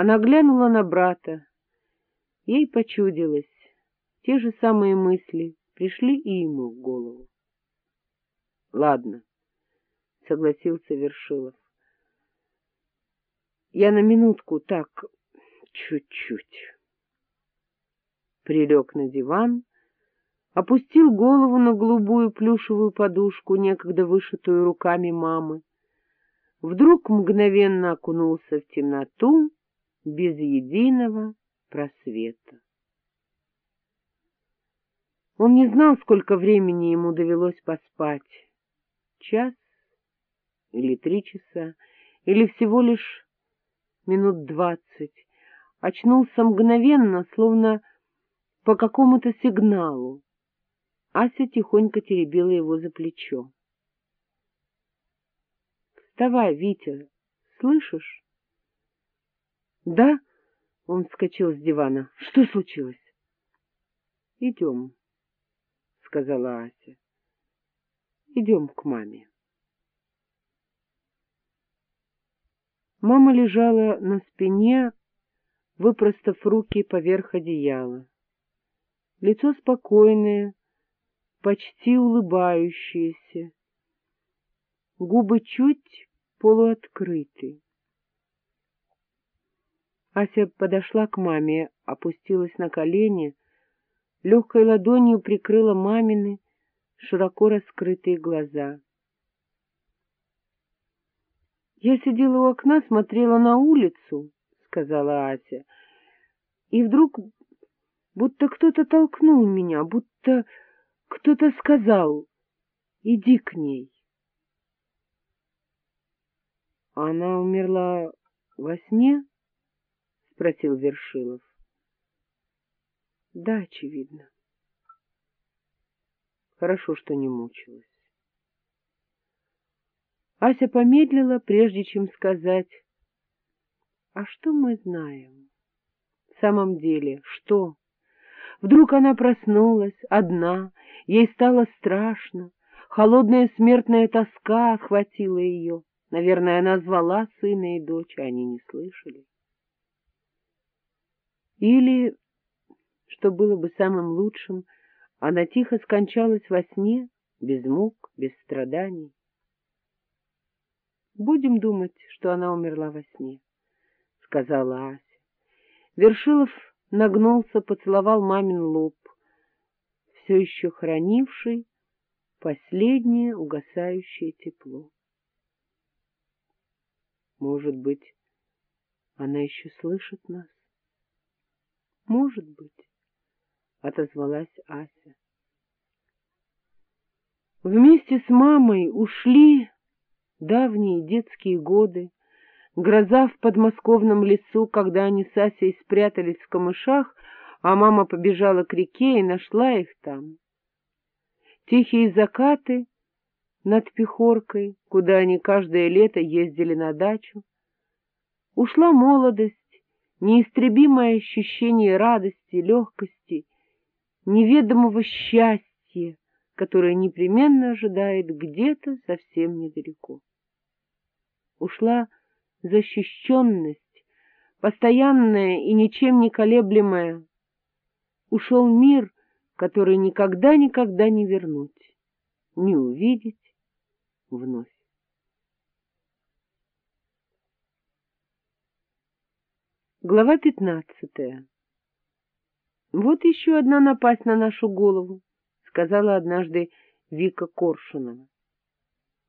Она глянула на брата. Ей почудилось. Те же самые мысли пришли и ему в голову. — Ладно, — согласился Вершилов. — Я на минутку так, чуть-чуть. Прилег на диван, опустил голову на голубую плюшевую подушку, некогда вышитую руками мамы. Вдруг мгновенно окунулся в темноту без единого просвета. Он не знал, сколько времени ему довелось поспать. Час или три часа, или всего лишь минут двадцать. Очнулся мгновенно, словно по какому-то сигналу. Ася тихонько теребила его за плечо. — Вставай, Витя, слышишь? — Да, — он вскочил с дивана. — Что случилось? — Идем, — сказала Ася. — Идем к маме. Мама лежала на спине, выпростав руки поверх одеяла. Лицо спокойное, почти улыбающееся, губы чуть полуоткрыты. Ася подошла к маме, опустилась на колени, легкой ладонью прикрыла мамины широко раскрытые глаза. — Я сидела у окна, смотрела на улицу, — сказала Ася, — и вдруг будто кто-то толкнул меня, будто кто-то сказал «иди к ней». — Она умерла во сне? — спросил Вершилов. — Да, очевидно. Хорошо, что не мучилась. Ася помедлила, прежде чем сказать, «А что мы знаем?» «В самом деле, что?» Вдруг она проснулась, одна, ей стало страшно, холодная смертная тоска охватила ее. Наверное, она звала сына и дочь, а они не слышали. Или, что было бы самым лучшим, она тихо скончалась во сне, без мук, без страданий. Будем думать, что она умерла во сне, — сказала Ася. Вершилов нагнулся, поцеловал мамин лоб, все еще хранивший последнее угасающее тепло. Может быть, она еще слышит нас? Может быть, — отозвалась Ася. Вместе с мамой ушли давние детские годы, гроза в подмосковном лесу, когда они с Асей спрятались в камышах, а мама побежала к реке и нашла их там. Тихие закаты над Пехоркой, куда они каждое лето ездили на дачу. Ушла молодость, неистребимое ощущение радости, легкости, неведомого счастья, которое непременно ожидает где-то совсем недалеко ушла защищенность, постоянная и ничем не колеблемая. Ушел мир, который никогда-никогда не вернуть, не увидеть вновь. Глава пятнадцатая «Вот еще одна напасть на нашу голову», — сказала однажды Вика Коршунова.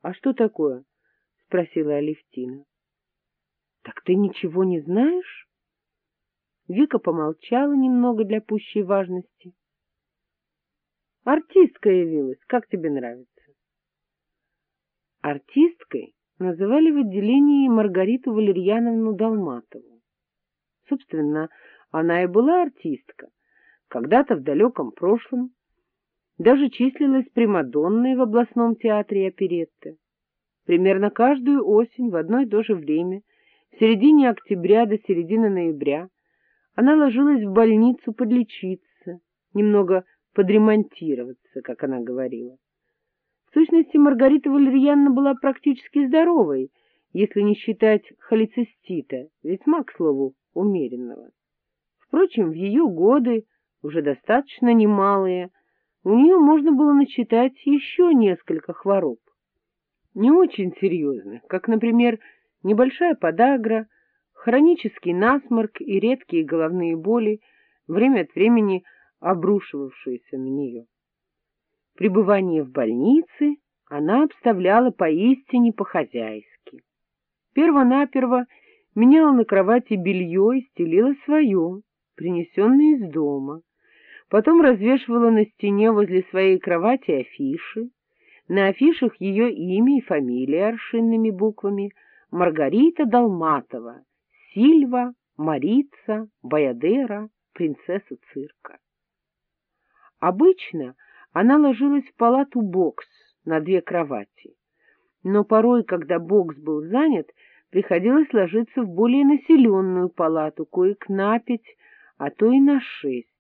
«А что такое?» — спросила Алевтина. — Так ты ничего не знаешь? Вика помолчала немного для пущей важности. — Артистка явилась. Как тебе нравится? Артисткой называли в отделении Маргариту Валерьяновну Долматову. Собственно, она и была артистка. Когда-то в далеком прошлом даже числилась Примадонной в областном театре оперетты. Примерно каждую осень в одно и то же время, в середине октября до середины ноября, она ложилась в больницу подлечиться, немного подремонтироваться, как она говорила. В сущности, Маргарита Валерьяновна была практически здоровой, если не считать холецистита, весьма, к слову, умеренного. Впрочем, в ее годы, уже достаточно немалые, у нее можно было начитать еще несколько хвороб. Не очень серьезных, как, например, небольшая подагра, хронический насморк и редкие головные боли, время от времени обрушивавшиеся на нее. Пребывание в больнице она обставляла поистине по-хозяйски. Первонаперво меняла на кровати белье и стелила свое, принесенное из дома. Потом развешивала на стене возле своей кровати афиши. На афишах ее имя и фамилия аршинными буквами Маргарита Долматова, Сильва, Марица, Баядера, принцесса цирка. Обычно она ложилась в палату бокс на две кровати, но порой, когда бокс был занят, приходилось ложиться в более населенную палату, коек на пять, а то и на шесть.